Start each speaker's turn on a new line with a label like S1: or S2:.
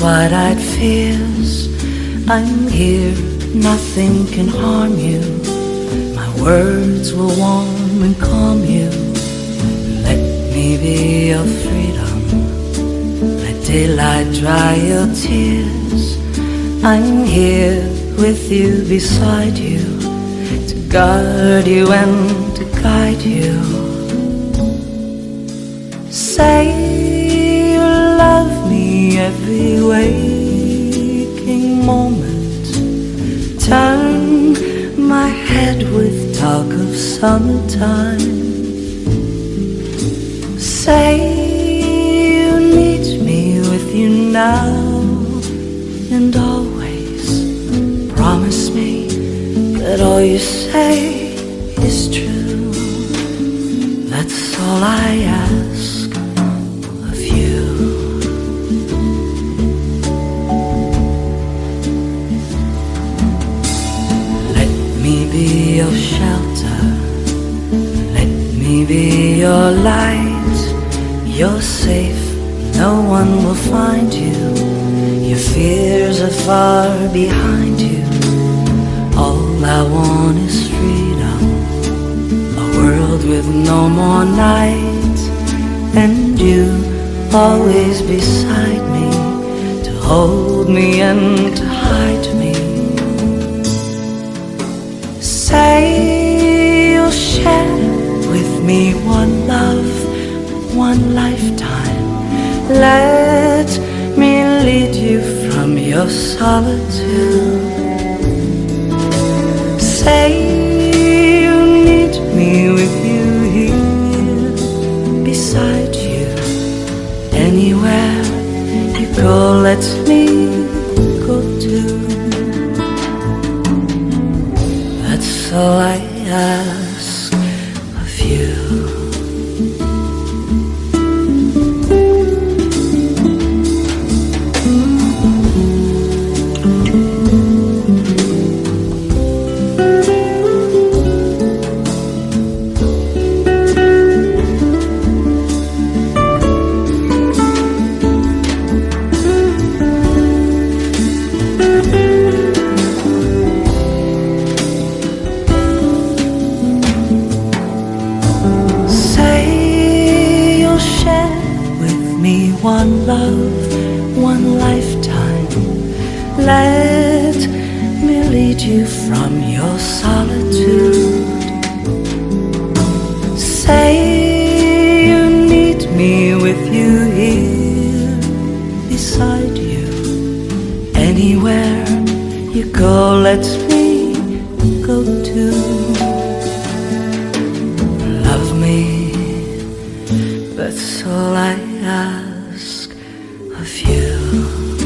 S1: wide-eyed fears. I'm here, nothing can harm you. My words will warm and calm you. Let me be your freedom. Let daylight dry your tears. I'm here with you, beside you, to guard you and to guide you. Say every waking moment. Turn my head with talk of summertime. Say you need me with you now and always. Promise me that all you say is true. That's all I ask your shelter. Let me be your light. You're safe, no one will find you. Your fears are far behind you. All I want is freedom. A world with no more night. And you always beside me. To hold me and me one love, one lifetime. Let me lead you from your solitude. Say you need me with you here, beside you. Anywhere you go, let me go too. That's all I ask you. One love, one lifetime. Let me lead you from your solitude. Say you need me with you here, beside you. Anywhere you go, let me go too. Love me, that's all I ask ask of you.